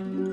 Mm-hmm.